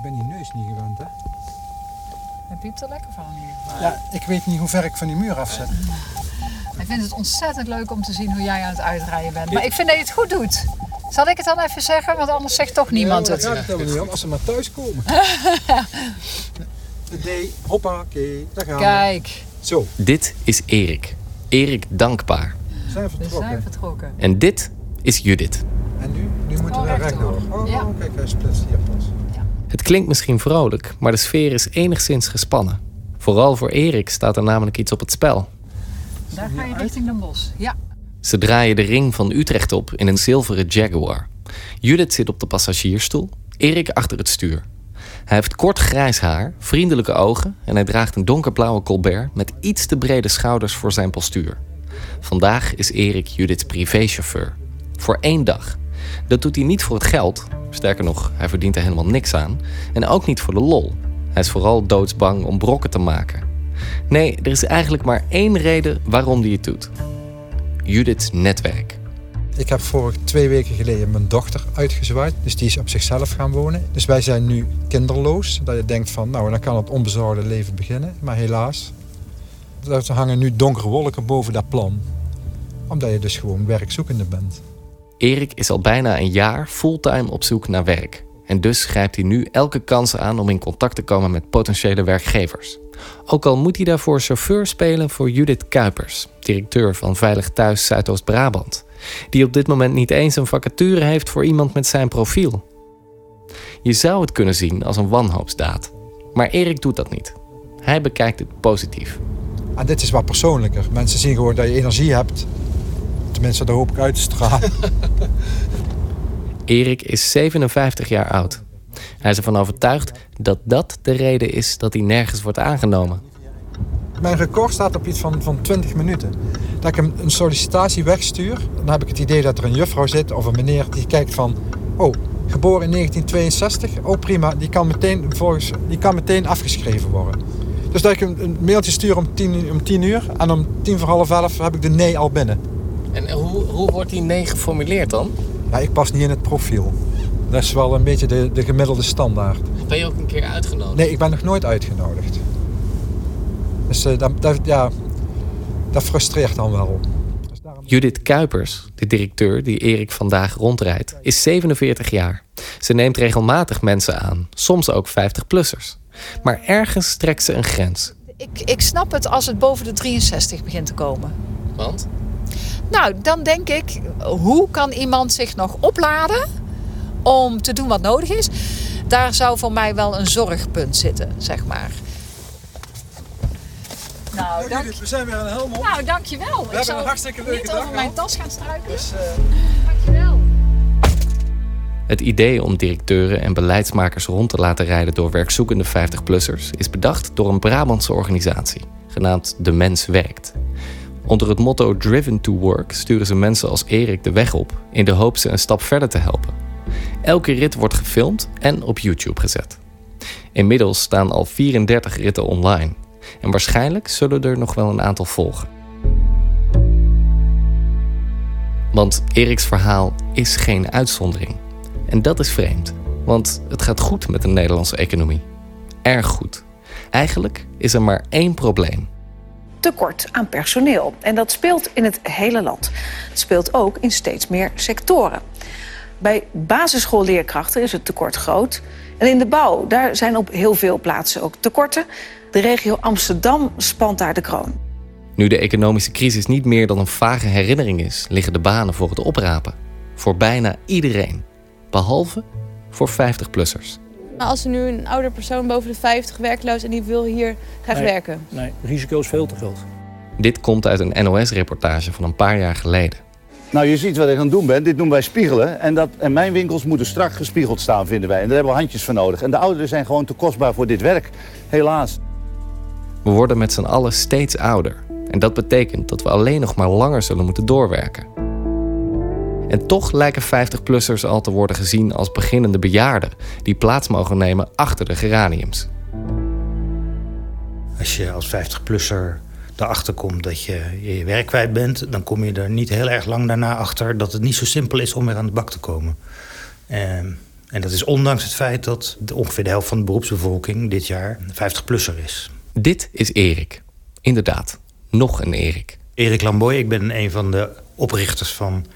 Ik ben die neus niet gewend, hè? Hij piept er lekker van hier. Ja, ik weet niet hoe ver ik van die muur af zit. Hij vindt het ontzettend leuk om te zien hoe jij aan het uitrijden bent. Maar ik vind dat je het goed doet. Zal ik het dan even zeggen? Want anders zegt toch niemand ja, het. Daar gaat het helemaal niet om, als ze maar thuis komen. De D, hoppa, oké, daar gaan we. Kijk, Zo, Dit is Erik. Erik Dankbaar. we zijn we vertrokken. zijn vertrokken. En dit is Judith. En nu? Nu moeten we Oh, weer rechtdoor. rechtdoor. Oh, Ja. kijk, hij splitst hier pas. Het klinkt misschien vrolijk, maar de sfeer is enigszins gespannen. Vooral voor Erik staat er namelijk iets op het spel. Daar ga je richting Den Bosch. Ja. Ze draaien de ring van Utrecht op in een zilveren Jaguar. Judith zit op de passagiersstoel, Erik achter het stuur. Hij heeft kort grijs haar, vriendelijke ogen en hij draagt een donkerblauwe Colbert met iets te brede schouders voor zijn postuur. Vandaag is Erik Judiths privéchauffeur. Voor één dag. Dat doet hij niet voor het geld. Sterker nog, hij verdient er helemaal niks aan. En ook niet voor de lol. Hij is vooral doodsbang om brokken te maken. Nee, er is eigenlijk maar één reden waarom hij het doet. Judiths netwerk. Ik heb vorig twee weken geleden mijn dochter uitgezwaaid. Dus die is op zichzelf gaan wonen. Dus wij zijn nu kinderloos. Dat je denkt van, nou, dan kan het onbezorgde leven beginnen. Maar helaas, er hangen nu donkere wolken boven dat plan. Omdat je dus gewoon werkzoekende bent. Erik is al bijna een jaar fulltime op zoek naar werk. En dus grijpt hij nu elke kans aan om in contact te komen met potentiële werkgevers. Ook al moet hij daarvoor chauffeur spelen voor Judith Kuipers, directeur van Veilig Thuis Zuidoost-Brabant, die op dit moment niet eens een vacature heeft voor iemand met zijn profiel. Je zou het kunnen zien als een wanhoopsdaad, maar Erik doet dat niet. Hij bekijkt het positief. En dit is wat persoonlijker. Mensen zien gewoon dat je energie hebt. Tenminste, dat hoop ik uit te stralen. Erik is 57 jaar oud. Hij is ervan overtuigd dat dat de reden is dat hij nergens wordt aangenomen. Mijn record staat op iets van, van 20 minuten. Dat ik een, een sollicitatie wegstuur, dan heb ik het idee dat er een juffrouw zit of een meneer die kijkt van... Oh, geboren in 1962? Oh prima, die kan meteen, volgens, die kan meteen afgeschreven worden. Dus dat ik een, een mailtje stuur om 10, om 10 uur en om tien voor half elf heb ik de nee al binnen. En hoe, hoe wordt die nee geformuleerd dan? Ja, ik pas niet in het profiel. Dat is wel een beetje de, de gemiddelde standaard. Ben je ook een keer uitgenodigd? Nee, ik ben nog nooit uitgenodigd. Dus eh, dat, dat, ja, dat frustreert dan wel. Dus. Judith Kuipers, de directeur die Erik vandaag rondrijdt, is 47 jaar. Ze neemt regelmatig mensen aan, soms ook 50-plussers. Maar ergens trekt ze een grens. Ik, ik snap het als het boven de 63 begint te komen. Want? Nou, dan denk ik, hoe kan iemand zich nog opladen om te doen wat nodig is? Daar zou voor mij wel een zorgpunt zitten, zeg maar. Nou, dank, we zijn weer aan de helm op. nou dankjewel. Ik hebben zal een hartstikke leuke niet dag over mijn tas gaan struikelen. Dus, eh, Dankjewel. Het idee om directeuren en beleidsmakers rond te laten rijden door werkzoekende 50-plussers is bedacht door een Brabantse organisatie, genaamd De Mens Werkt. Onder het motto Driven to Work sturen ze mensen als Erik de weg op in de hoop ze een stap verder te helpen. Elke rit wordt gefilmd en op YouTube gezet. Inmiddels staan al 34 ritten online en waarschijnlijk zullen er nog wel een aantal volgen. Want Eriks verhaal is geen uitzondering. En dat is vreemd, want het gaat goed met de Nederlandse economie. Erg goed. Eigenlijk is er maar één probleem. Tekort aan personeel. En dat speelt in het hele land. Het speelt ook in steeds meer sectoren. Bij basisschoolleerkrachten is het tekort groot. En in de bouw, daar zijn op heel veel plaatsen ook tekorten. De regio Amsterdam spant daar de kroon. Nu de economische crisis niet meer dan een vage herinnering is, liggen de banen voor het oprapen. Voor bijna iedereen. Behalve voor 50-plussers. Maar als er nu een ouder persoon boven de 50 werkloos en die wil hier graag Nee. werken. Nee, risico is veel te groot. Dit komt uit een NOS-reportage van een paar jaar geleden. Nou, je ziet wat ik aan het doen ben. Dit noemen wij spiegelen. En, dat, en mijn winkels moeten strak gespiegeld staan, vinden wij. En daar hebben we handjes voor nodig. En de ouderen zijn gewoon te kostbaar voor dit werk. Helaas. We worden met z'n allen steeds ouder. En dat betekent dat we alleen nog maar langer zullen moeten doorwerken. En toch lijken 50-plussers al te worden gezien als beginnende bejaarden die plaats mogen nemen achter de geraniums. Als je als 50-plusser erachter komt dat je je werk kwijt bent, dan kom je er niet heel erg lang daarna achter dat het niet zo simpel is om weer aan de bak te komen. En En dat is ondanks het feit dat de, ongeveer de helft van de beroepsbevolking dit jaar 50-plusser is. Dit is Erik. Inderdaad, nog een Erik. Erik Lamboy, ik ben een van de oprichters van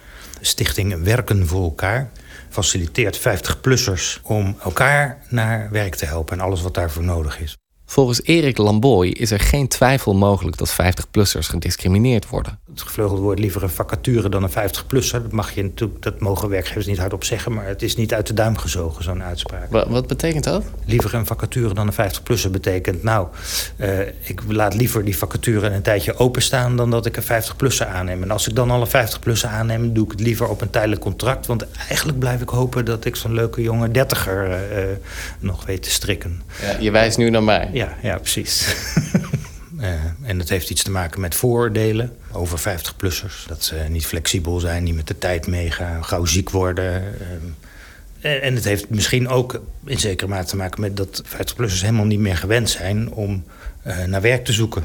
Stichting Werken voor elkaar. Faciliteert 50-plussers om elkaar naar werk te helpen en alles wat daarvoor nodig is. Volgens Erik Lamboy is er geen twijfel mogelijk dat 50-plussers gediscrimineerd worden. Het gevleugeld woord liever een vacature dan een 50-plusser. Dat, mag je natuurlijk, dat mogen werkgevers niet hardop zeggen, maar het is niet uit de duim gezogen, zo'n uitspraak. Wat, wat betekent dat? Liever een vacature dan een 50-plusser betekent... nou, uh, ik laat liever die vacature een tijdje openstaan... dan dat ik een 50-plusser aanneem. En als ik dan al een 50-plusser aanneem, doe ik het liever op een tijdelijk contract. Want eigenlijk blijf ik hopen dat ik zo'n leuke jonge dertiger uh, uh, nog weet te strikken. Ja, je wijst nu naar mij. Ja, ja precies. Uh, en dat heeft iets te maken met vooroordelen over 50-plussers. Dat ze niet flexibel zijn, niet met de tijd meegaan, gauw ziek worden. Uh, en het heeft misschien ook in zekere mate te maken met dat 50-plussers helemaal niet meer gewend zijn om uh, naar werk te zoeken.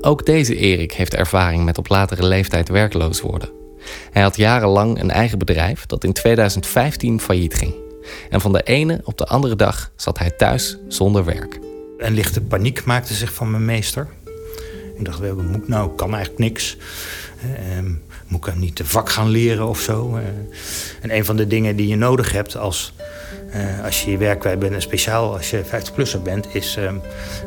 Ook deze Erik heeft ervaring met op latere leeftijd werkloos worden. Hij had jarenlang een eigen bedrijf dat in 2015 failliet ging. En van de ene op de andere dag zat hij thuis zonder werk. En lichte paniek maakte zich van mijn meester. Ik dacht, wat moet nou? Ik kan eigenlijk niks. Uh, moet ik hem niet de vak gaan leren of zo? Uh, en een van de dingen die je nodig hebt als, uh, als je je werk kwijt bent... en speciaal als je 50-plusser bent, is uh,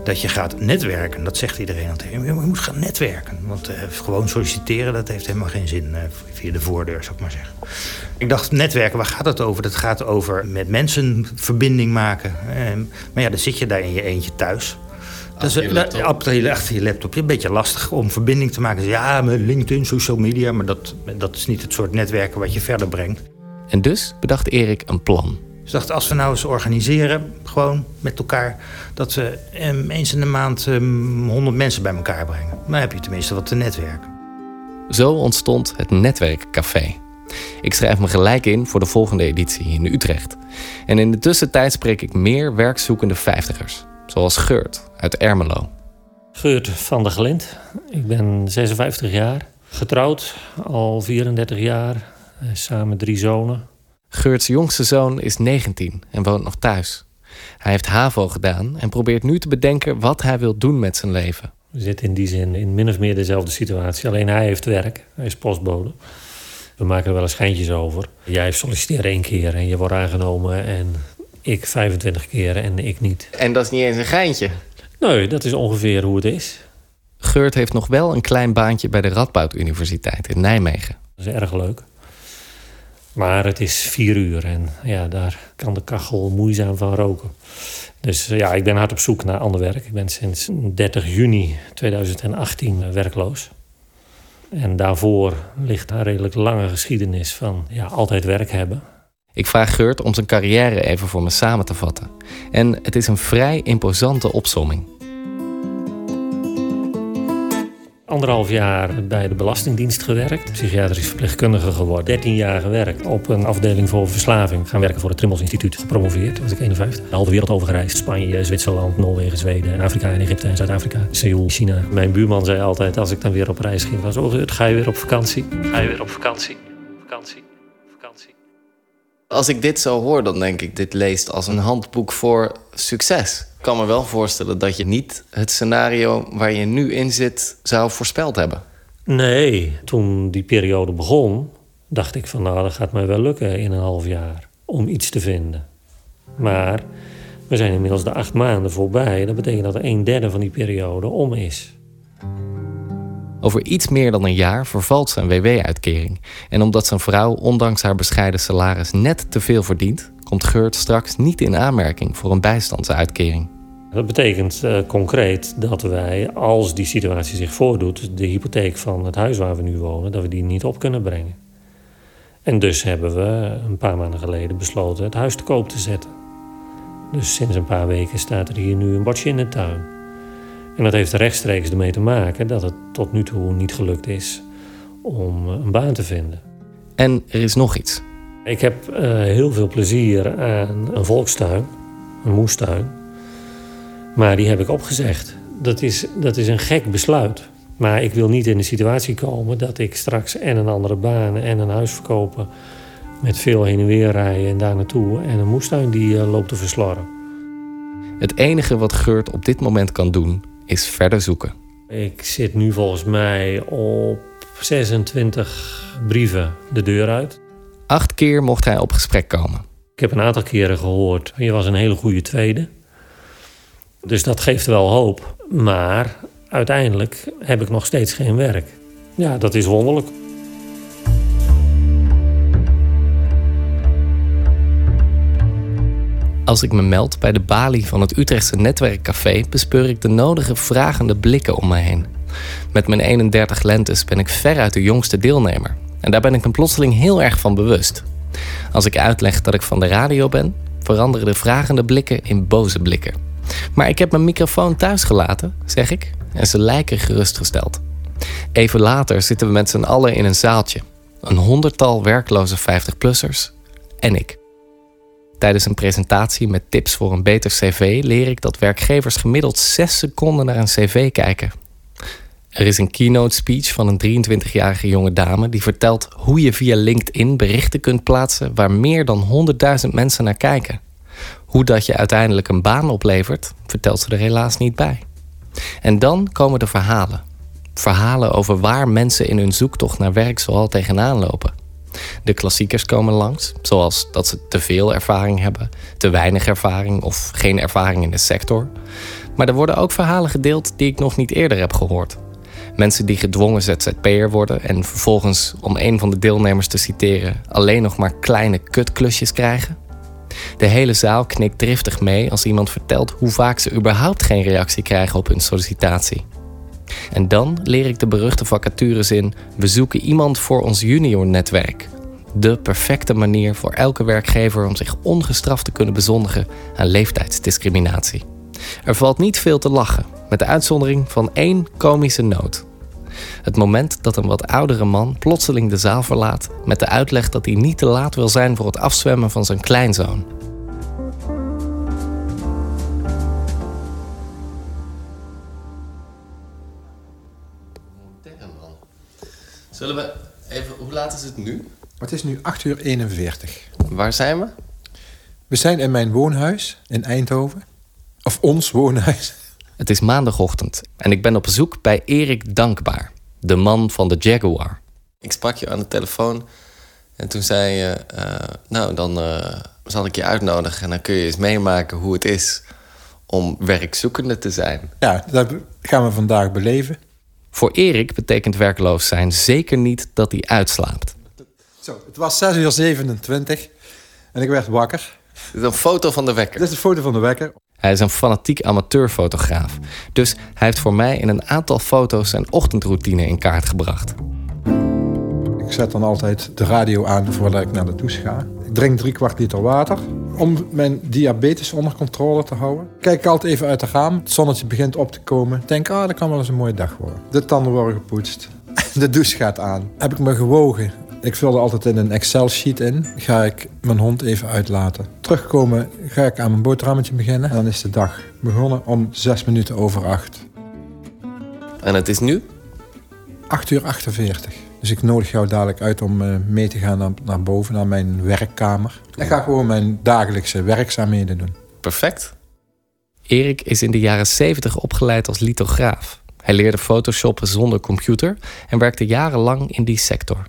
dat je gaat netwerken. Dat zegt iedereen altijd. Je moet gaan netwerken. Want gewoon solliciteren, dat heeft helemaal geen zin via de voordeur, zou ik maar zeggen. Ik dacht, netwerken, waar gaat het over? Dat gaat over met mensen verbinding maken. maar ja, dan zit je daar in je eentje thuis... Achter je laptop. Achter je, achter je laptop. Een beetje lastig om verbinding te maken. Ja, met LinkedIn, social media. Maar dat, dat is niet het soort netwerken wat je verder brengt. En dus bedacht Erik een plan. Dus dacht, als we nou eens organiseren, gewoon met elkaar... dat we um, eens in de maand um, 100 mensen bij elkaar brengen. Dan heb je tenminste wat te netwerken. Zo ontstond het Netwerkcafé. Ik schrijf me gelijk in voor de volgende editie in Utrecht. En in de tussentijd spreek ik meer werkzoekende vijftigers. Zoals Geurt uit Ermelo. Geurt van der Glint. Ik ben 56 jaar. Getrouwd al 34 jaar. Samen drie zonen. Geurts jongste zoon is 19 en woont nog thuis. Hij heeft HAVO gedaan en probeert nu te bedenken wat hij wil doen met zijn leven. We zitten in die zin in min of meer dezelfde situatie. Alleen hij heeft werk. Hij is postbode. We maken er wel eens schijntjes over. Jij solliciteert één keer en je wordt aangenomen. En ik 25 keer en ik niet. En dat is niet eens een geintje? Nee, dat is ongeveer hoe het is. Geurt heeft nog wel een klein baantje bij de Radboud Universiteit in Nijmegen. Dat is erg leuk. Maar het is vier uur en ja, daar kan de kachel moeizaam van roken. Dus ja, ik ben hard op zoek naar ander werk. Ik ben sinds 30 juni 2018 werkloos. En daarvoor ligt een redelijk lange geschiedenis van ja, altijd werk hebben. Ik vraag Geurt om zijn carrière even voor me samen te vatten. En het is een vrij imposante opsomming. Anderhalf jaar bij de Belastingdienst gewerkt. Psychiatrisch verpleegkundige geworden. 13 jaar gewerkt op een afdeling voor verslaving. Gaan werken voor het Trimmels Instituut. Gepromoveerd, was ik 51. De halve wereld overgereisd. Spanje, Zwitserland, Noorwegen, Zweden, Afrika en Egypte en Zuid-Afrika. Seoul, China. Mijn buurman zei altijd als ik dan weer op reis ging... was, oh, ga je weer op vakantie? Ga je weer op vakantie? Vakantie? Vakantie? Als ik dit zo hoor, dan denk ik, dit leest als een handboek voor succes. Ik kan me wel voorstellen dat je niet het scenario waar je nu in zit zou voorspeld hebben. Nee, toen die periode begon, dacht ik van nou, dat gaat mij wel lukken in een half jaar om iets te vinden. Maar we zijn inmiddels de acht maanden voorbij. Dat betekent dat er een derde van die periode om is. Over iets meer dan een jaar vervalt zijn WW-uitkering. En omdat zijn vrouw, ondanks haar bescheiden salaris, net te veel verdient, komt Geurt straks niet in aanmerking voor een bijstandsuitkering. Dat betekent uh, concreet dat wij, als die situatie zich voordoet, de hypotheek van het huis waar we nu wonen, dat we die niet op kunnen brengen. En dus hebben we een paar maanden geleden besloten het huis te koop te zetten. Dus sinds een paar weken staat er hier nu een bordje in de tuin. En dat heeft rechtstreeks ermee te maken dat het tot nu toe niet gelukt is om een baan te vinden. En er is nog iets. Ik heb uh, heel veel plezier aan een volkstuin, een moestuin. Maar die heb ik opgezegd. Dat is, dat is een gek besluit. Maar ik wil niet in de situatie komen dat ik straks en een andere baan en een huis verkopen Met veel heen en weer rijden en daar naartoe. En een moestuin die uh, loopt te verslarren. Het enige wat Geurt op dit moment kan doen, is verder zoeken. Ik zit nu volgens mij op 26 brieven de deur uit. Acht keer mocht hij op gesprek komen. Ik heb een aantal keren gehoord, je was een hele goede tweede. Dus dat geeft wel hoop. Maar uiteindelijk heb ik nog steeds geen werk. Ja, dat is wonderlijk. Als ik me meld bij de balie van het Utrechtse netwerkcafé, bespeur ik de nodige vragende blikken om me heen. Met mijn 31 lentes ben ik veruit de jongste deelnemer. En daar ben ik me plotseling heel erg van bewust. Als ik uitleg dat ik van de radio ben, veranderen de vragende blikken in boze blikken. Maar ik heb mijn microfoon thuis gelaten, zeg ik, en ze lijken gerustgesteld. Even later zitten we met z'n allen in een zaaltje. Een honderdtal werkloze 50-plussers en ik. Tijdens een presentatie met tips voor een beter cv leer ik dat werkgevers gemiddeld 6 seconden naar een cv kijken. Er is een keynote speech van een 23-jarige jonge dame die vertelt hoe je via LinkedIn berichten kunt plaatsen waar meer dan 100.000 mensen naar kijken. Hoe dat je uiteindelijk een baan oplevert, vertelt ze er helaas niet bij. En dan komen de verhalen. Verhalen over waar mensen in hun zoektocht naar werk zoal tegenaan lopen. De klassiekers komen langs, zoals dat ze te veel ervaring hebben, te weinig ervaring of geen ervaring in de sector. Maar er worden ook verhalen gedeeld die ik nog niet eerder heb gehoord. Mensen die gedwongen ZZP'er worden en vervolgens, om een van de deelnemers te citeren, alleen nog maar kleine kutklusjes krijgen. De hele zaal knikt driftig mee als iemand vertelt hoe vaak ze überhaupt geen reactie krijgen op hun sollicitatie. En dan leer ik de beruchte vacaturezin: We zoeken iemand voor ons junior-netwerk. De perfecte manier voor elke werkgever om zich ongestraft te kunnen bezondigen aan leeftijdsdiscriminatie. Er valt niet veel te lachen, met de uitzondering van één komische noot. Het moment dat een wat oudere man plotseling de zaal verlaat met de uitleg dat hij niet te laat wil zijn voor het afzwemmen van zijn kleinzoon. Zullen we even, hoe laat is het nu? Het is nu 8 uur 41. Waar zijn we? We zijn in mijn woonhuis in Eindhoven. Of ons woonhuis. Het is maandagochtend en ik ben op bezoek bij Erik Dankbaar, de man van de Jaguar. Ik sprak je aan de telefoon en toen zei je: uh, Nou, dan uh, zal ik je uitnodigen en dan kun je eens meemaken hoe het is om werkzoekende te zijn. Ja, dat gaan we vandaag beleven. Voor Erik betekent werkloos zijn zeker niet dat hij uitslaapt. Zo, het was 6 uur 27 en ik werd wakker. Dit is een foto van de wekker. Dit is een foto van de wekker. Hij is een fanatiek amateurfotograaf. Dus hij heeft voor mij in een aantal foto's zijn ochtendroutine in kaart gebracht. Ik zet dan altijd de radio aan voordat ik naar de douche ga. Ik drink drie kwart liter water om mijn diabetes onder controle te houden. Kijk altijd even uit het raam. Het zonnetje begint op te komen. Denk, ah, dat kan wel eens een mooie dag worden. De tanden worden gepoetst. De douche gaat aan. Heb ik me gewogen. Ik vul er altijd in een Excel-sheet in. Ga ik mijn hond even uitlaten. Terugkomen ga ik aan mijn boterhammetje beginnen. En dan is de dag begonnen om zes minuten over acht. En het is nu? 8 uur 48. Dus ik nodig jou dadelijk uit om uh, mee te gaan naar, naar, boven, naar mijn werkkamer. Ik ga gewoon mijn dagelijkse werkzaamheden doen. Perfect. Erik is in de jaren 70 opgeleid als lithograaf. Hij leerde photoshoppen zonder computer en werkte jarenlang in die sector.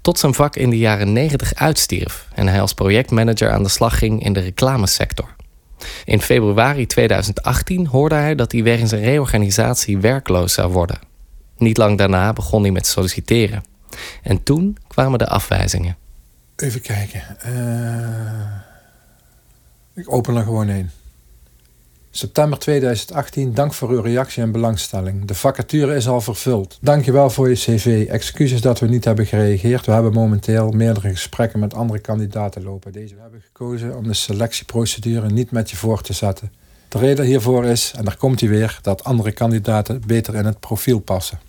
Tot zijn vak in de jaren 90 uitstierf en hij als projectmanager aan de slag ging in de reclamesector. In februari 2018 hoorde hij dat hij wegens een reorganisatie werkloos zou worden. Niet lang daarna begon hij met solliciteren. En toen kwamen de afwijzingen. Even kijken. Uh, ik open er gewoon een. September 2018, dank voor uw reactie en belangstelling. De vacature is al vervuld. Dankjewel voor je cv. Excuses dat we niet hebben gereageerd. We hebben momenteel meerdere gesprekken met andere kandidaten lopen. Deze we hebben gekozen om de selectieprocedure niet met je voor te zetten. De reden hiervoor is, en daar komt hij weer, dat andere kandidaten beter in het profiel passen.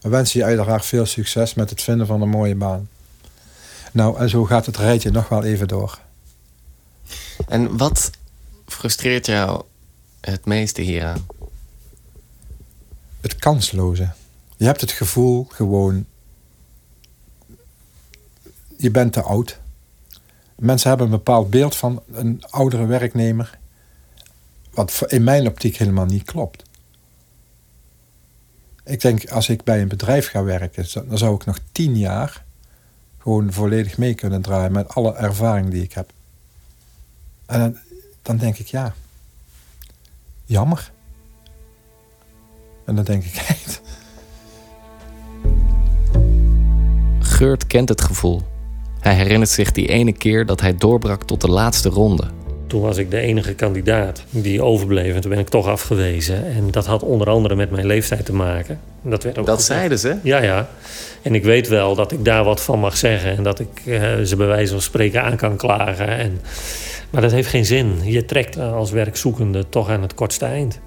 We wensen je uiteraard veel succes met het vinden van een mooie baan. Nou, en zo gaat het rijtje nog wel even door. En wat frustreert jou het meeste hieraan? Het kansloze. Je hebt het gevoel gewoon. Je bent te oud. Mensen hebben een bepaald beeld van een oudere werknemer. Wat in mijn optiek helemaal niet klopt. Ik denk, als ik bij een bedrijf ga werken, dan zou ik nog tien jaar gewoon volledig mee kunnen draaien met alle ervaring die ik heb. En dan, denk ik, ja, jammer. En dan denk ik echt. Geurt kent het gevoel. Hij herinnert zich die ene keer dat hij doorbrak tot de laatste ronde. Toen was ik de enige kandidaat die overbleef en toen ben ik toch afgewezen. En dat had onder andere met mijn leeftijd te maken. Dat, werd ook Dat gezegd. zeiden ze? Ja, ja. En ik weet wel dat ik daar wat van mag zeggen en dat ik eh, ze bij wijze van spreken aan kan klagen. En, maar dat heeft geen zin. Je trekt eh, als werkzoekende toch aan het kortste eind.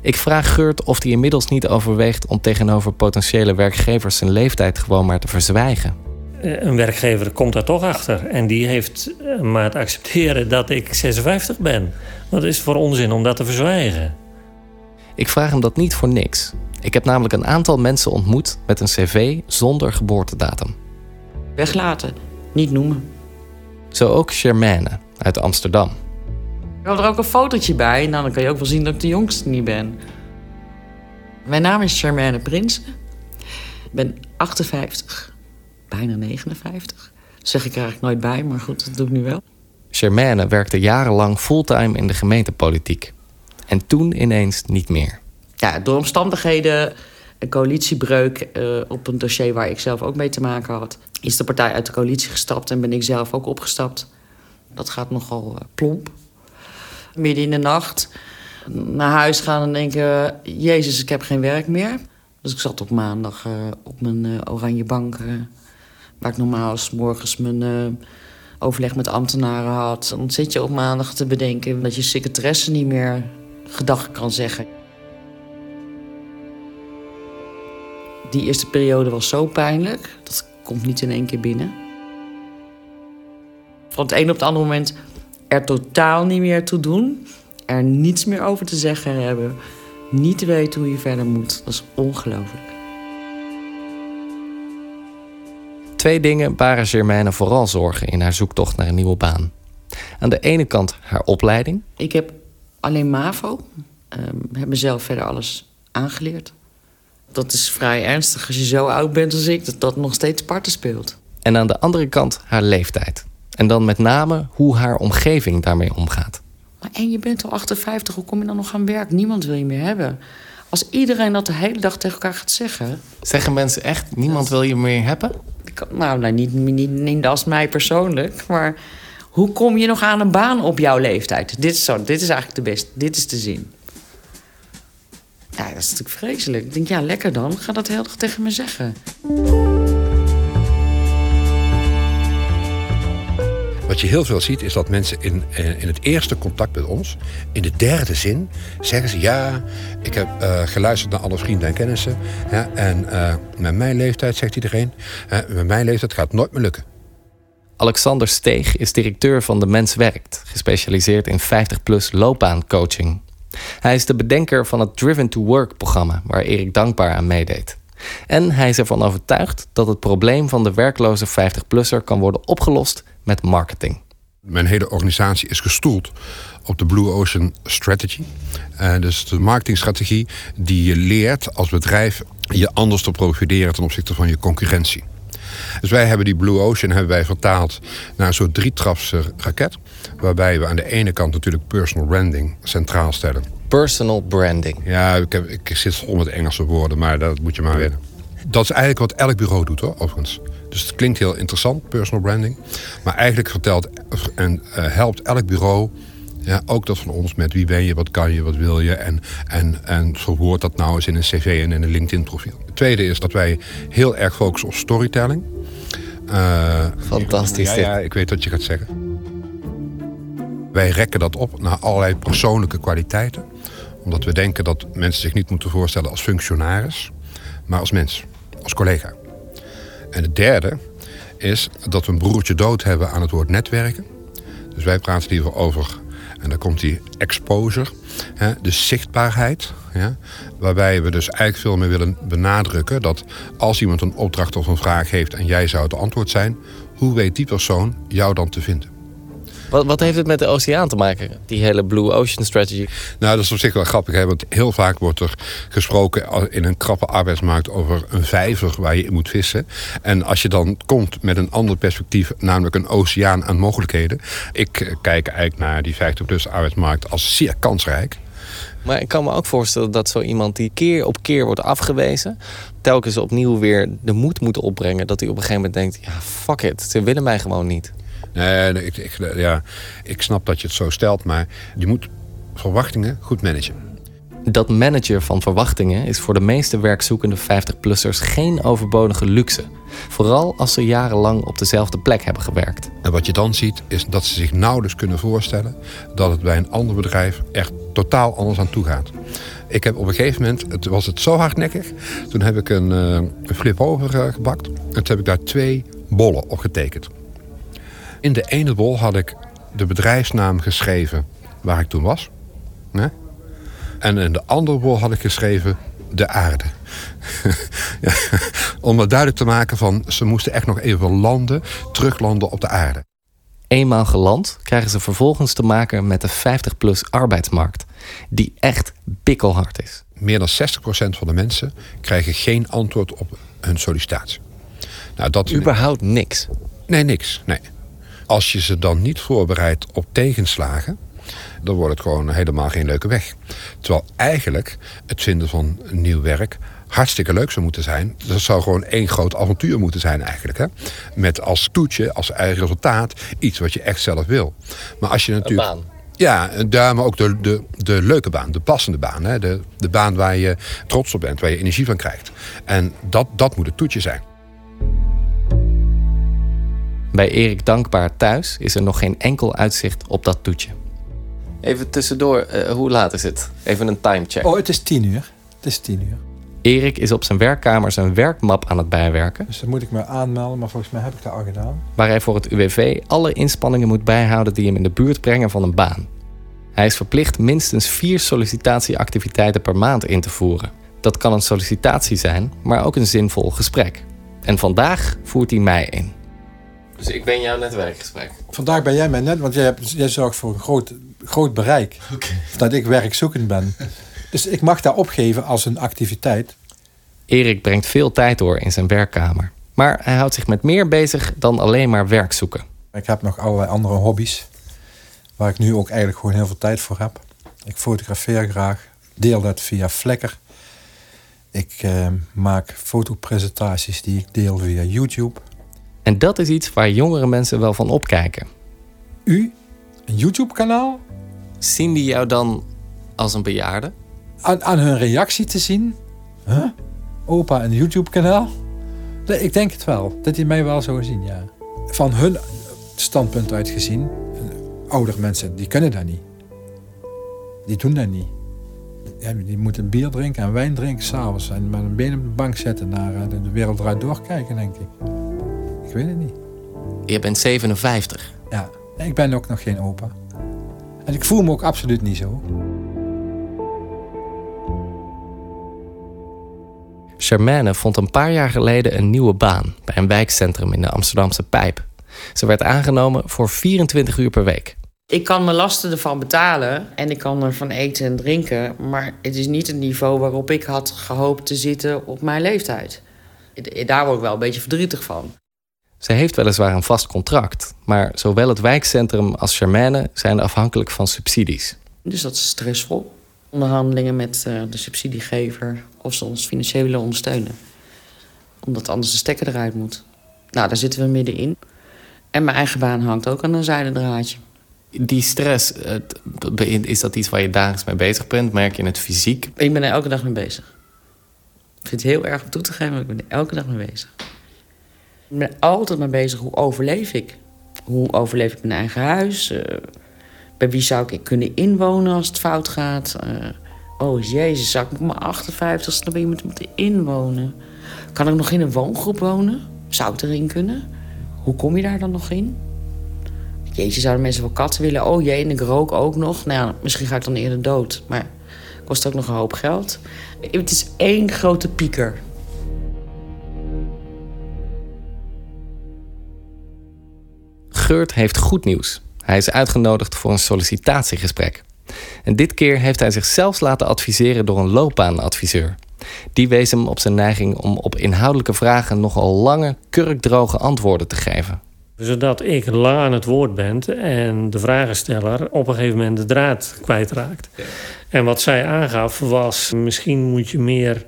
Ik vraag Geurt of hij inmiddels niet overweegt om tegenover potentiële werkgevers zijn leeftijd gewoon maar te verzwijgen. Eh, Een werkgever komt daar toch achter. En die heeft eh, maar te accepteren dat ik 56 ben. Wat is voor onzin om dat te verzwijgen? Ik vraag hem dat niet voor niks. Ik heb namelijk een aantal mensen ontmoet met een cv zonder geboortedatum. Weglaten, niet noemen. Zo ook Germaine uit Amsterdam. Ik had er ook een fotootje bij. Nou, dan kan je ook wel zien dat ik de jongste niet ben. Mijn naam is Charmaine Prinsen. Ik ben 58, bijna 59. Dat zeg ik er eigenlijk nooit bij, maar goed, dat doe ik nu wel. Germaine werkte jarenlang fulltime in de gemeentepolitiek. En toen ineens niet meer. Ja, door omstandigheden, een coalitiebreuk eh, op een dossier waar ik zelf ook mee te maken had, is de partij uit de coalitie gestapt en ben ik zelf ook opgestapt. Dat gaat nogal eh, plomp. Midden in de nacht naar huis gaan en denken: Jezus, ik heb geen werk meer. Dus ik zat op maandag eh, op mijn oranje bank, waar ik normaal 's morgens mijn eh, overleg met ambtenaren had. Dan zit je op maandag te bedenken dat je secretaresse niet meer gedag kan zeggen. Die eerste periode was zo pijnlijk. Dat komt niet in één keer binnen. Van het een op het andere moment er totaal niet meer toe doen. Er niets meer over te zeggen hebben. Niet weten hoe je verder moet. Dat is ongelooflijk. Twee dingen baren Germaine vooral zorgen in haar zoektocht naar een nieuwe baan. Aan de ene kant haar opleiding. Ik heb alleen MAVO. Ehm heb mezelf verder alles aangeleerd. Dat is vrij ernstig als je zo oud bent als ik. Dat dat nog steeds parten speelt. En aan de andere kant haar leeftijd. En dan met name hoe haar omgeving daarmee omgaat. Maar en je bent al 58, hoe kom je dan nog aan werk? Niemand wil je meer hebben. Als iedereen dat de hele dag tegen elkaar gaat zeggen... Zeggen mensen echt, niemand wil je meer hebben? Nou, nou niet, niet, als mij persoonlijk, maar... Hoe kom je nog aan een baan op jouw leeftijd? Dit is, zo, dit is eigenlijk de beste. Dit is de zin. Ja, dat is natuurlijk vreselijk. Ik denk, ja, lekker dan. Ga dat de hele dag tegen me zeggen. Wat je heel veel ziet is dat mensen in, eh, in het eerste contact met ons, in de derde zin, zeggen ze ja, ik heb eh, geluisterd naar alle vrienden en kennissen. En eh, met mijn leeftijd, zegt iedereen, met mijn leeftijd gaat het nooit meer lukken. Alexander Steeg is directeur van De Mens Werkt, gespecialiseerd in 50-plus loopbaancoaching. Hij is de bedenker van het Driven to Work programma, waar Erik dankbaar aan meedeed. En hij is ervan overtuigd dat het probleem van de werkloze 50-plusser kan worden opgelost met marketing. Mijn hele organisatie is gestoeld op de Blue Ocean Strategy. Eh, dus de marketingstrategie die je leert als bedrijf je anders te profileren ten opzichte van je concurrentie. Dus wij hebben die Blue Ocean hebben wij vertaald naar een soort drietrapse raket. Waarbij we aan de ene kant natuurlijk personal branding centraal stellen. Personal branding. Ja, ik, heb, ik zit vol met Engelse woorden, maar dat moet je maar weten. Dat is eigenlijk wat elk bureau doet hoor, overigens. Dus het klinkt heel interessant, personal branding. Maar eigenlijk vertelt en eh, helpt elk bureau, ja, ook dat van ons, met wie ben je, wat kan je, wat wil je. En, en, en verwoord dat nou eens in een cv en in een LinkedIn profiel. Het tweede is dat wij heel erg focussen op storytelling. Eh, Fantastisch Ja, ja, ik weet wat je gaat zeggen. Wij rekken dat op naar allerlei persoonlijke kwaliteiten. Omdat we denken dat mensen zich niet moeten voorstellen als functionaris, maar als mens, als collega. En het derde is dat we een broertje dood hebben aan het woord netwerken. Dus wij praten liever over, en dan komt die exposure, hè, de zichtbaarheid. Ja, waarbij we dus eigenlijk veel meer willen benadrukken dat als iemand een opdracht of een vraag heeft en jij zou het antwoord zijn, hoe weet die persoon jou dan te vinden? Wat, wat heeft het met de oceaan te maken, die hele Blue Ocean Strategy? Nou, dat is op zich wel grappig, hè? want heel vaak wordt er gesproken in een krappe arbeidsmarkt over een vijver waar je in moet vissen. En als je dan komt met een ander perspectief, namelijk een oceaan aan mogelijkheden. Ik eh, kijk eigenlijk naar die 50-plus arbeidsmarkt als zeer kansrijk. Maar ik kan me ook voorstellen dat zo iemand die keer op keer wordt afgewezen, telkens opnieuw weer de moed moet opbrengen. Dat hij op een gegeven moment denkt: ja, fuck it, ze willen mij gewoon niet. Nee, nee ik, ik, ja, ik snap dat je het zo stelt, maar je moet verwachtingen goed managen. Dat manager van verwachtingen is voor de meeste werkzoekende 50-plussers geen overbodige luxe. Vooral als ze jarenlang op dezelfde plek hebben gewerkt. En wat je dan ziet, is dat ze zich nauwelijks kunnen voorstellen dat het bij een ander bedrijf echt totaal anders aan toe gaat. Ik heb op een gegeven moment, het was het zo hardnekkig, toen heb ik een, uh, flip over uh, gebakt. En toen heb ik daar twee bollen op getekend. In de ene bol had ik de bedrijfsnaam geschreven waar ik toen was. En in de andere bol had ik geschreven de aarde. ja, om het duidelijk te maken van ze moesten echt nog even landen, teruglanden op de aarde. Eenmaal geland krijgen ze vervolgens te maken met de 50-plus arbeidsmarkt, die echt bikkelhard is. Meer dan 60% van de mensen krijgen geen antwoord op hun sollicitatie. Nou, dat Überhaupt niks? Nee, niks. Nee. Als je ze dan niet voorbereidt op tegenslagen, dan wordt het gewoon helemaal geen leuke weg. Terwijl eigenlijk het vinden van nieuw werk hartstikke leuk zou moeten zijn. Dat zou gewoon één groot avontuur moeten zijn eigenlijk. Hè? Met als toetje, als eigen resultaat, iets wat je echt zelf wil. Maar als je natuurlijk... Een baan. Ja, daar maar ook de, de, de leuke baan, de passende baan. Hè? De, de baan waar je trots op bent, waar je energie van krijgt. En dat, dat moet het toetje zijn. Bij Erik Dankbaar thuis is er nog geen enkel uitzicht op dat toetje. Even tussendoor, uh, hoe laat is het? Even een timecheck. Oh, het is tien uur. Het is tien uur. Erik is op zijn werkkamer zijn werkmap aan het bijwerken. Dus dan moet ik me aanmelden, maar volgens mij heb ik dat al gedaan. Waar hij voor het UWV alle inspanningen moet bijhouden die hem in de buurt brengen van een baan. Hij is verplicht minstens vier sollicitatieactiviteiten per maand in te voeren. Dat kan een sollicitatie zijn, maar ook een zinvol gesprek. En vandaag voert hij mij in. Dus ik ben jouw netwerkgesprek. Vandaag ben jij mijn net, want jij, hebt, jij zorgt voor een groot, groot bereik. Dat ik werkzoekend ben. dus ik mag daar opgeven als een activiteit. Erik brengt veel tijd door in zijn werkkamer. Maar hij houdt zich met meer bezig dan alleen maar werk zoeken. Ik heb nog allerlei andere hobby's. Waar ik nu ook eigenlijk gewoon heel veel tijd voor heb. Ik fotografeer graag. Deel dat via Flekker. Ik eh, maak fotopresentaties die ik deel via YouTube. En dat is iets waar jongere mensen wel van opkijken. U? Een YouTube-kanaal? Zien die jou dan als een bejaarde? Aan, aan hun reactie te zien? Huh? Opa, een YouTube-kanaal? Nee, ik denk het wel. Dat die mij wel zo zien, ja. Van hun standpunt uit gezien, oudere mensen, die kunnen dat niet. Die doen dat niet. Ja, die moeten bier drinken en wijn drinken s'avonds. En met een been op de bank zetten naar eh, de wereld draait doorkijken, denk ik. Ik weet het niet. Je bent 57. Ja, ik ben ook nog geen opa. En ik voel me ook absoluut niet zo. Germaine vond een paar jaar geleden een nieuwe baan bij een wijkcentrum in de Amsterdamse Pijp. Ze werd aangenomen voor 24 uur per week. Ik kan mijn lasten ervan betalen en ik kan ervan eten en drinken, maar het is niet het niveau waarop ik had gehoopt te zitten op mijn leeftijd. Daar word ik wel een beetje verdrietig van. Ze heeft weliswaar een vast contract, maar zowel het wijkcentrum als Germaine zijn afhankelijk van subsidies. Dus dat is stressvol. Onderhandelingen met eh, de subsidiegever of ze ons financieel willen ondersteunen. Omdat anders de stekker eruit moet. Nou, daar zitten we middenin. En mijn eigen baan hangt ook aan een zijden draadje. Die stress, is dat iets waar je dagelijks mee bezig bent? Merk je het fysiek? Ik ben er elke dag mee bezig. Ik vind het heel erg om toe te geven, maar ik ben er elke dag mee bezig. Ik ben altijd mee bezig, hoe overleef ik? Hoe overleef ik mijn eigen huis? Uh, bij wie zou ik kunnen inwonen als het fout gaat? Uh, oh jezus, zou ik op mijn 58ste bij iemand moeten inwonen? Kan ik nog in een woongroep wonen? Zou ik erin kunnen? Hoe kom je daar dan nog in? Jeetje, zouden mensen wel katten willen? Oh jee, en ik rook ook nog. Nou ja, misschien ga ik dan eerder dood. Maar kost ook nog een hoop geld. Het is één grote pieker. Geurt heeft goed nieuws. Hij is uitgenodigd voor een sollicitatiegesprek. En dit keer heeft hij zich zelfs laten adviseren door een loopbaanadviseur. Die wees hem op zijn neiging om op inhoudelijke vragen nogal lange, kurkdroge antwoorden te geven. Zodat ik la aan het woord ben en de vragensteller op een gegeven moment de draad kwijtraakt. En wat zij aangaf was: misschien moet je meer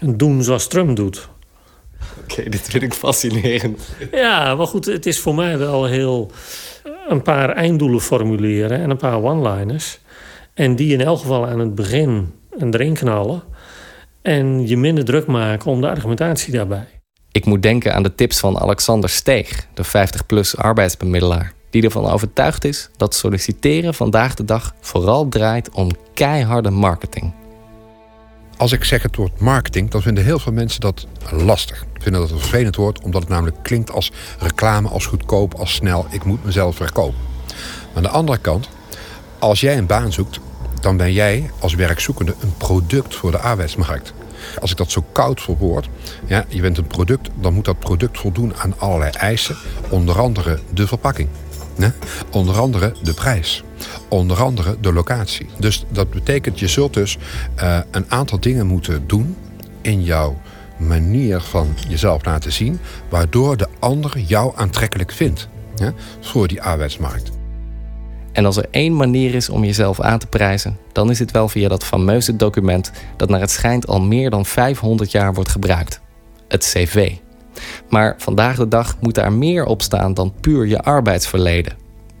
doen zoals Trump doet. Oké, dit vind ik fascinerend. Ja, maar goed, het is voor mij wel heel een paar einddoelen formuleren en een paar one-liners. En die in elk geval aan het begin erin knallen. En je minder druk maken om de argumentatie daarbij. Ik moet denken aan de tips van Alexander Steeg, de 50-plus arbeidsbemiddelaar. Die ervan overtuigd is dat solliciteren vandaag de dag vooral draait om keiharde marketing. Als ik zeg het woord marketing, dan vinden heel veel mensen dat lastig. Vinden dat een vervelend woord, omdat het namelijk klinkt als reclame, als goedkoop, als snel. Ik moet mezelf verkopen. Maar aan de andere kant, als jij een baan zoekt, dan ben jij als werkzoekende een product voor de arbeidsmarkt. Als ik dat zo koud verwoord, ja, je bent een product, dan moet dat product voldoen aan allerlei eisen, onder andere de verpakking. Onder andere de prijs. Onder andere de locatie. Dus dat betekent, je zult dus uh, een aantal dingen moeten doen in jouw manier van jezelf laten zien, waardoor de ander jou aantrekkelijk vindt voor die arbeidsmarkt. En als er één manier is om jezelf aan te prijzen, dan is het wel via dat fameuze document dat naar het schijnt al meer dan 500 jaar wordt gebruikt: het CV. Maar vandaag de dag moet daar meer op staan dan puur je arbeidsverleden.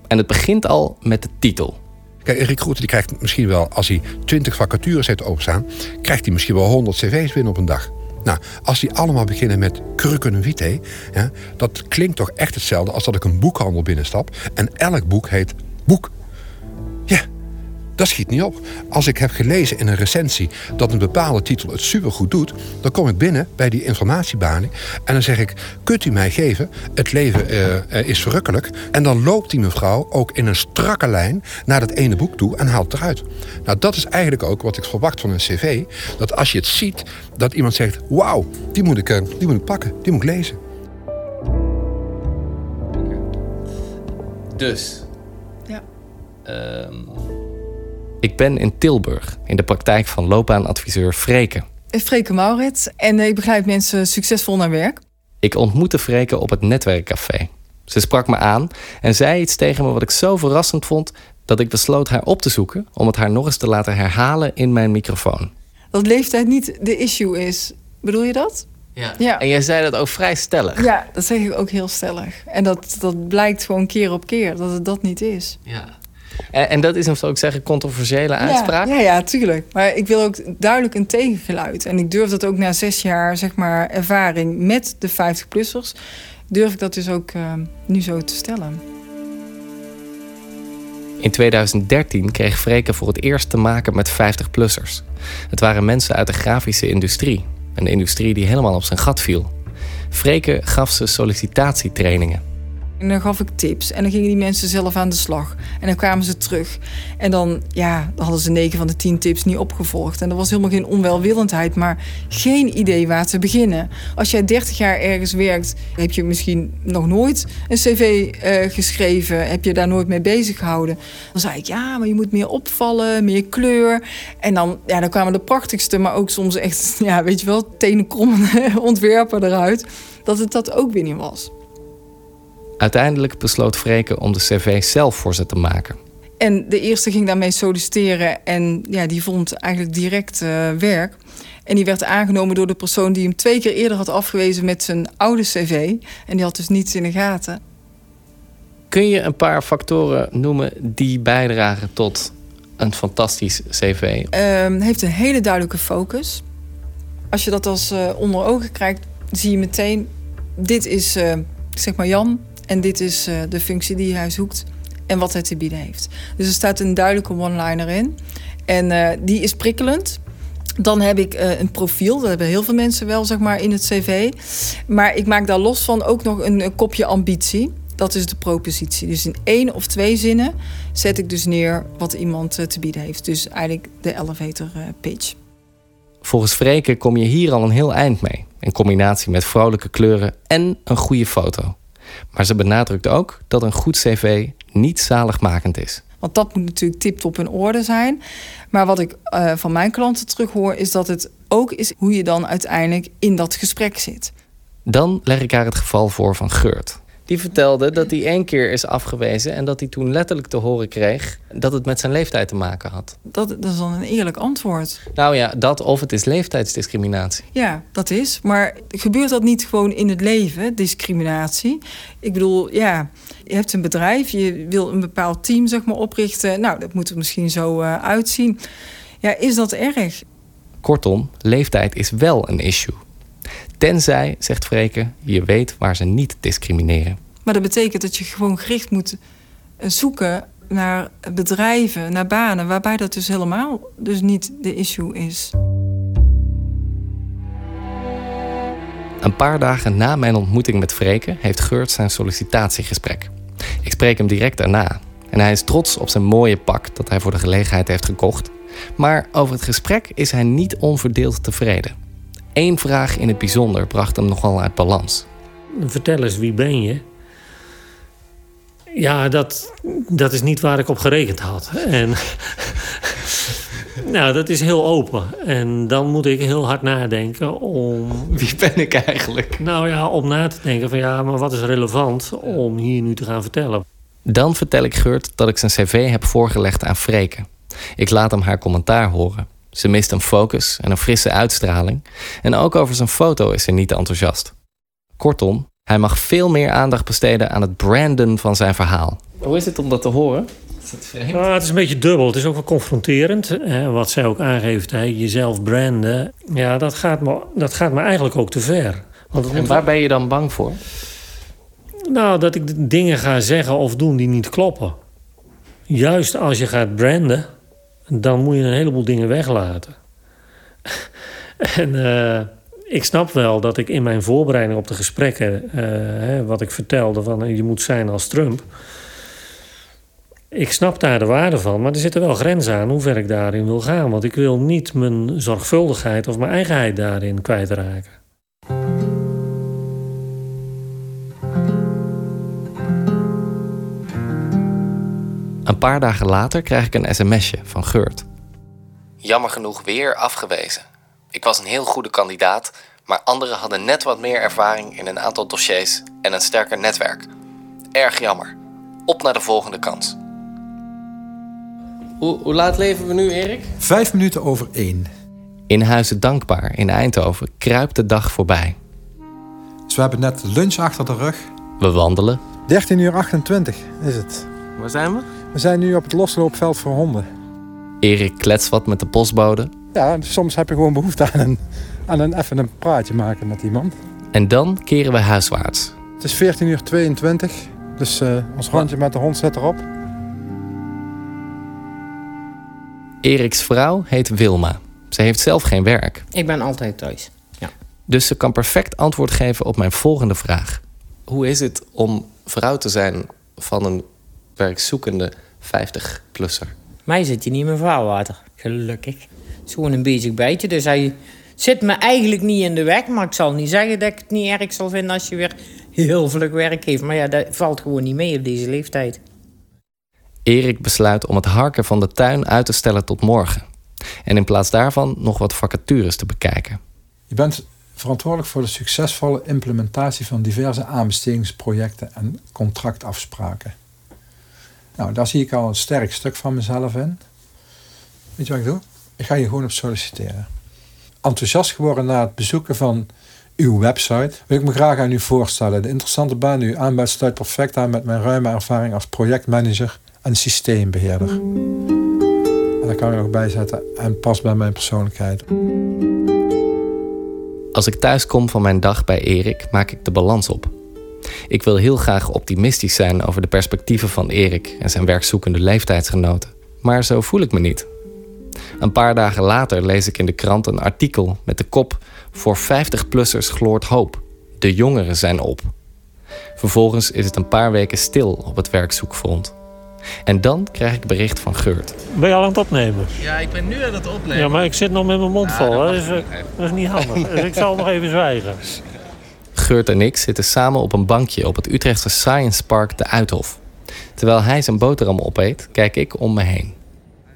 En het begint al met de titel. Kijk, Erik Groete die krijgt misschien wel, als hij 20 vacatures heeft openstaan, krijgt hij misschien wel 100 cv's binnen op een dag. Nou, als die allemaal beginnen met curriculum vitae, ja, dat klinkt toch echt hetzelfde als dat ik een boekhandel binnenstap en elk boek heet boek. Dat schiet niet op. Als ik heb gelezen in een recensie dat een bepaalde titel het supergoed doet, dan kom ik binnen bij die informatiebaning en dan zeg ik: Kunt u mij geven? Het leven uh, is verrukkelijk. En dan loopt die mevrouw ook in een strakke lijn naar dat ene boek toe en haalt het eruit. Nou, dat is eigenlijk ook wat ik verwacht van een cv. Dat als je het ziet, dat iemand zegt: Wauw, die, moet ik, uh, die moet ik pakken, die moet ik lezen. Dus. Ja. Um ik ben in Tilburg in de praktijk van loopbaanadviseur Freke. Freke Maurits en ik begeleid mensen succesvol naar werk. Ik ontmoette Freke op het netwerkcafé. Ze sprak me aan en zei iets tegen me wat ik zo verrassend vond dat ik besloot haar op te zoeken om het haar nog eens te laten herhalen in mijn microfoon. Dat leeftijd niet de issue is. Bedoel je dat? Ja. ja. En jij zei dat ook vrij stellig. Ja, dat zeg ik ook heel stellig. En dat, dat blijkt gewoon keer op keer dat het dat niet is. Ja. En, en dat is een, zou ik zeggen, controversiële uitspraak? Ja, ja, ja, tuurlijk. Maar ik wil ook duidelijk een tegengeluid. En ik durf dat ook na zes jaar zeg maar, ervaring met de 50-plussers... durf ik dat dus ook uh, nu zo te stellen. In 2013 kreeg Freke voor het eerst te maken met 50-plussers. Het waren mensen uit de grafische industrie. Een industrie die helemaal op zijn gat viel. Freke gaf ze sollicitatietrainingen. En dan gaf ik tips. En dan gingen die mensen zelf aan de slag. En dan kwamen ze terug. En dan, ja, dan hadden ze 9 van de 10 tips niet opgevolgd. En er was helemaal geen onwelwillendheid, maar geen idee waar te beginnen. Als jij 30 jaar ergens werkt, heb je misschien nog nooit een cv uh, geschreven. Heb je daar nooit mee bezig gehouden. Dan zei ik, ja, maar je moet meer opvallen, meer kleur. En dan, ja, dan kwamen de prachtigste, maar ook soms echt, ja, weet je wel, tenenkrommende ontwerpen eruit. Dat het dat ook niet was. Uiteindelijk besloot Freke om de cv zelf voor ze te maken. En de eerste ging daarmee solliciteren en ja, die vond eigenlijk direct uh, werk. En die werd aangenomen door de persoon die hem twee keer eerder had afgewezen met zijn oude cv. En die had dus niets in de gaten. Kun je een paar factoren noemen die bijdragen tot een fantastisch cv? Um, heeft een hele duidelijke focus. Als je dat als uh, onder ogen krijgt, zie je meteen... dit is, uh, zeg maar Jan, en dit is uh, de functie die hij zoekt en wat hij te bieden heeft. Dus er staat een duidelijke one-liner in. En uh, die is prikkelend. Dan heb ik uh, een profiel, dat hebben heel veel mensen wel zeg maar, in het cv. Maar ik maak daar los van ook nog een, een kopje ambitie. Dat is de propositie. Dus in één of twee zinnen zet ik dus neer wat iemand te bieden heeft. Dus eigenlijk de elevator pitch. Volgens Freken kom je hier al een heel eind mee. In combinatie met vrolijke kleuren en een goede foto. Maar ze benadrukt ook dat een goed cv niet zaligmakend is. Want dat moet natuurlijk tip-top in orde zijn. Maar wat ik uh, van mijn klanten terug hoor, is dat het ook is hoe je dan uiteindelijk in dat gesprek zit. Dan leg ik haar het geval voor van Geurt. Die vertelde dat hij één keer is afgewezen en dat hij toen letterlijk te horen kreeg dat het met zijn leeftijd te maken had. Dat, dat is dan een eerlijk antwoord. Nou ja, dat of het is leeftijdsdiscriminatie. Ja, dat is. Maar gebeurt dat niet gewoon in het leven, discriminatie? Ik bedoel, ja, je hebt een bedrijf, je wil een bepaald team zeg maar, oprichten. Nou, dat moet er misschien zo uh, uitzien. Ja, is dat erg? Kortom, leeftijd is wel een issue. Tenzij, zegt Freke, je weet waar ze niet discrimineren. Maar dat betekent dat je gewoon gericht moet eh, zoeken naar bedrijven, naar banen, waarbij dat dus helemaal dus niet de issue is. Een paar dagen na mijn ontmoeting met Freke heeft Geurt zijn sollicitatiegesprek. Ik spreek hem direct daarna. En hij is trots op zijn mooie pak dat hij voor de gelegenheid heeft gekocht. Maar over het gesprek is hij niet onverdeeld tevreden. Eén vraag in het bijzonder bracht hem nogal uit balans. Vertel eens, wie ben je? Ja, dat, dat is niet waar ik op gerekend had. En, nou, dat is heel open. En dan moet ik heel hard nadenken om... Wie ben ik eigenlijk? Nou ja, om na te denken van ja, maar wat is relevant om hier nu te gaan vertellen? Dan vertel ik Geurt dat ik zijn cv heb voorgelegd aan Freke. Ik laat hem haar commentaar horen. Ze mist een focus en een frisse uitstraling. En ook over zijn foto is ze niet enthousiast. Kortom, hij mag veel meer aandacht besteden aan het branden van zijn verhaal. Hoe is het om dat te horen? Is het, vreemd? Nou, het is een beetje dubbel. Het is ook wel confronterend. Hè, wat zij ook aangeeft, hè, jezelf branden. Ja, dat gaat, me, dat gaat me eigenlijk ook te ver. Want en waar ben je dan bang voor? Nou, dat ik dingen ga zeggen of doen die niet kloppen. Juist als je gaat branden, dan moet je een heleboel dingen weglaten. en uh, ik snap wel dat ik in mijn voorbereiding op de gesprekken, uh, hè, wat ik vertelde van uh, je moet zijn als Trump. Ik snap daar de waarde van, maar er zitten wel grenzen aan hoe ver ik daarin wil gaan. Want ik wil niet mijn zorgvuldigheid of mijn eigenheid daarin kwijtraken. Een paar dagen later krijg ik een sms'je van Geurt. Jammer genoeg weer afgewezen. Ik was een heel goede kandidaat, maar anderen hadden net wat meer ervaring in een aantal dossiers en een sterker netwerk. Erg jammer. Op naar de volgende kans. Hoe, hoe laat leven we nu, Erik? Vijf minuten over één. In Huizen Dankbaar in Eindhoven kruipt de dag voorbij. Dus we hebben net lunch achter de rug. We wandelen. 13 uur 28 is het. Waar zijn we? We zijn nu op het losloopveld voor honden. Erik klets wat met de postbode. Ja, soms heb je gewoon behoefte aan een, aan een even een praatje maken met iemand. En dan keren we huiswaarts. Het is 14 uur 22, dus uh, ons rondje met de hond zit erop. Eriks vrouw heet Wilma. Ze heeft zelf geen werk. Ik ben altijd thuis, ja. Dus ze kan perfect antwoord geven op mijn volgende vraag. Hoe is het om vrouw te zijn van een werkzoekende 50-plusser? Mij zit je niet in mijn vaarwater, gelukkig. Het is gewoon een bezig bijtje, dus hij zit me eigenlijk niet in de weg. Maar ik zal niet zeggen dat ik het niet erg zal vinden als je weer heel vlug werk heeft. Maar ja, dat valt gewoon niet mee op deze leeftijd. Erik besluit om het harken van de tuin uit te stellen tot morgen. En in plaats daarvan nog wat vacatures te bekijken. Je bent verantwoordelijk voor de succesvolle implementatie van diverse aanbestedingsprojecten en contractafspraken. Nou, daar zie ik al een sterk stuk van mezelf in. Weet je wat ik doe? Ik ga hier gewoon op solliciteren. Enthousiast geworden na het bezoeken van uw website, wil ik me graag aan u voorstellen. De interessante baan die u aanbiedt sluit perfect aan met mijn ruime ervaring als projectmanager en systeembeheerder. En daar kan ik nog bij zetten en past bij mijn persoonlijkheid. Als ik thuis kom van mijn dag bij Erik, maak ik de balans op. Ik wil heel graag optimistisch zijn over de perspectieven van Erik en zijn werkzoekende leeftijdsgenoten. Maar zo voel ik me niet. Een paar dagen later lees ik in de krant een artikel met de kop: Voor 50-plussers gloort hoop. De jongeren zijn op. Vervolgens is het een paar weken stil op het werkzoekfront. En dan krijg ik bericht van Geurt. Ben je al aan het opnemen? Ja, ik ben nu aan het opnemen. Ja, maar ik zit nog met mijn mond vol. dat, is, dat, is, niet handig. dus ik zal nog even zwijgen. Geurt en ik zitten samen op een bankje op het Utrechtse Science Park de Uithof. Terwijl hij zijn boterham opeet, kijk ik om me heen.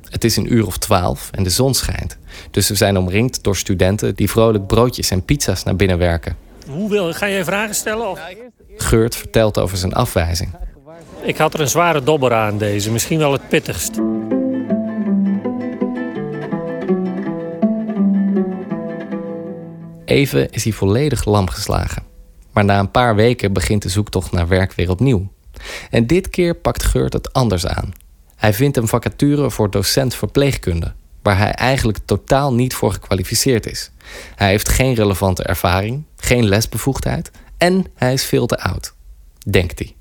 Het is een uur of twaalf en de zon schijnt. Dus we zijn omringd door studenten die vrolijk broodjes en pizza's naar binnen werken. Hoe wil, ga je vragen stellen? Of? Geurt vertelt over zijn afwijzing. Ik had er een zware dobber aan deze, misschien wel het pittigst. Even is hij volledig lam geslagen. Maar na een paar weken begint de zoektocht naar werk weer opnieuw. En dit keer pakt Geurt het anders aan. Hij vindt een vacature voor docent verpleegkunde, waar hij eigenlijk totaal niet voor gekwalificeerd is. Hij heeft geen relevante ervaring, geen lesbevoegdheid en hij is veel te oud, denkt hij.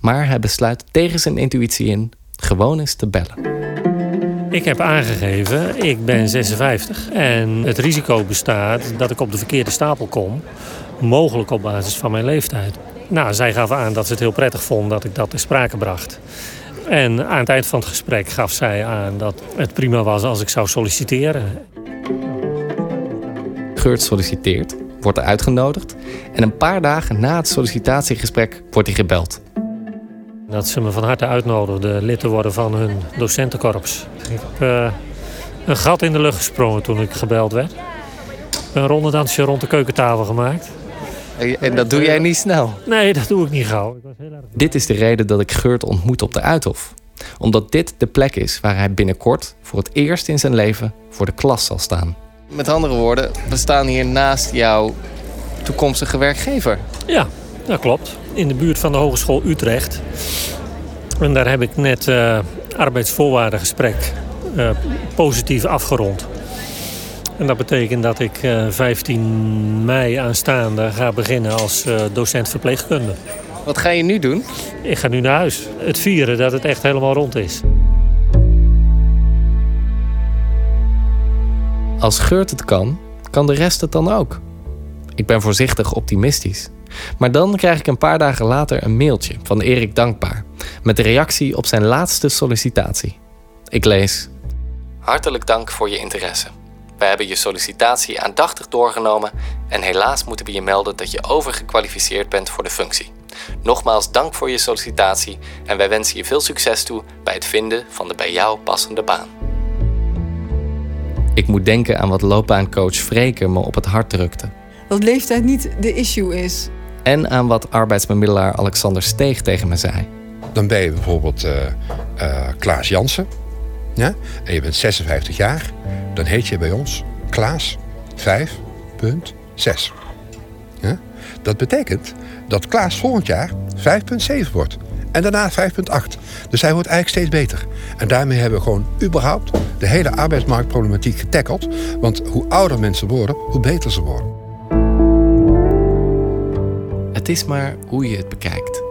Maar hij besluit tegen zijn intuïtie in gewoon eens te bellen. Ik heb aangegeven, ik ben 56 en het risico bestaat dat ik op de verkeerde stapel kom. Mogelijk op basis van mijn leeftijd. Nou, zij gaf aan dat ze het heel prettig vond dat ik dat ter sprake bracht. En aan het eind van het gesprek gaf zij aan dat het prima was als ik zou solliciteren. Geurt solliciteert, wordt uitgenodigd en een paar dagen na het sollicitatiegesprek wordt hij gebeld. Dat ze me van harte uitnodigden lid te worden van hun docentenkorps. Ik heb uh, een gat in de lucht gesprongen toen ik gebeld werd. Een rondedansje rond de keukentafel gemaakt. En dat doe jij niet snel? Nee, dat doe ik niet gauw. Dit is de reden dat ik Geurt ontmoet op de Uithof. Omdat dit de plek is waar hij binnenkort voor het eerst in zijn leven voor de klas zal staan. Met andere woorden, we staan hier naast jouw toekomstige werkgever. Ja, dat klopt. In de buurt van de Hogeschool Utrecht. En daar heb ik net uh, arbeidsvoorwaardengesprek uh, positief afgerond. En dat betekent dat ik uh, 15 mei aanstaande ga beginnen als docent verpleegkunde. Wat ga je nu doen? Ik ga nu naar huis. Het vieren dat het echt helemaal rond is. Als Geurt het kan, kan de rest het dan ook. Ik ben voorzichtig optimistisch. Maar dan krijg ik een paar dagen later een mailtje van Erik Dankbaar met de reactie op zijn laatste sollicitatie. Ik lees: Hartelijk dank voor je interesse. We hebben je sollicitatie aandachtig doorgenomen en helaas moeten we je melden dat je overgekwalificeerd bent voor de functie. Nogmaals dank voor je sollicitatie en wij wensen je veel succes toe bij het vinden van de bij jou passende baan. Ik moet denken aan wat loopbaancoach Freke me op het hart drukte. Dat leeftijd niet de issue is. En aan wat arbeidsbemiddelaar Alexander Steeg tegen me zei. Dan ben je bijvoorbeeld uh, uh, Klaas Jansen. Ja? En je bent 56 jaar. Dan heet je bij ons Klaas 5.6. Ja? Dat betekent dat Klaas volgend jaar 5.7 wordt. En daarna 5.8. Dus hij wordt eigenlijk steeds beter. En daarmee hebben we gewoon überhaupt de hele arbeidsmarktproblematiek getackeld. Want hoe ouder mensen worden, hoe beter ze worden. Het is maar hoe je het bekijkt.